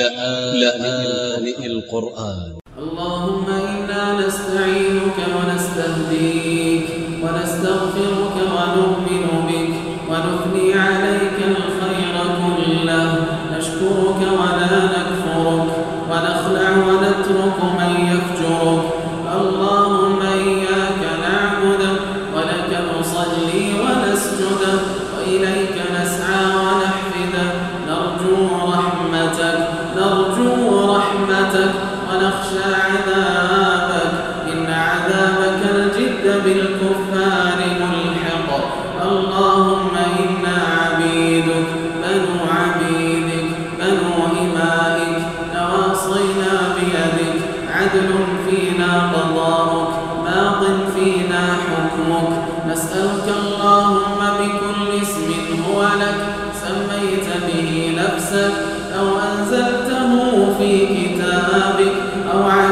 لآن, لآن القرآن. اللهم إنا نستعينك ونستهديك. نسألك اللهم بكل اسم هو لك سميت به نفسك أو أنزلته في كتابك أو علمك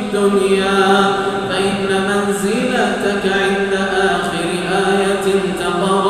الدنيا فإن منزلتك عند آخر آية تقرأ.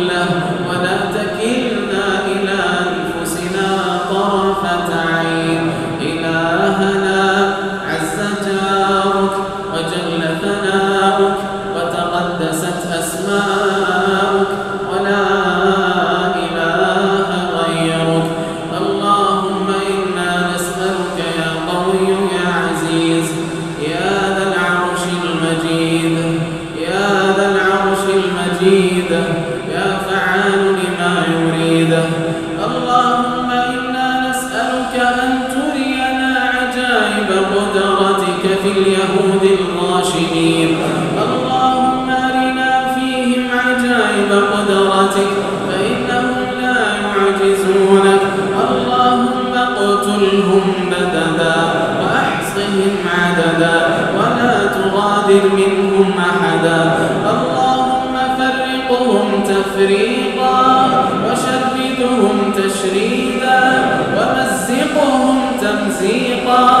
اليهود الراشدين. اللهم أرنا فيهم عجائب قدرتك فإنهم لا يعجزونك. اللهم اقتلهم بددا وأحصهم عددا ولا تغادر منهم أحدا. اللهم فرقهم تفريقا وشددهم تشريدا ومزقهم تمزيقا.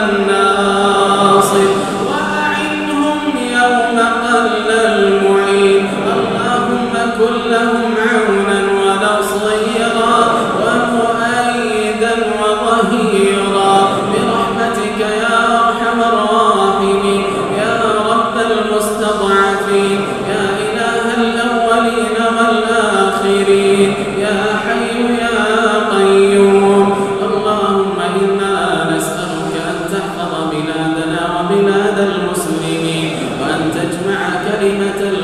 كلمة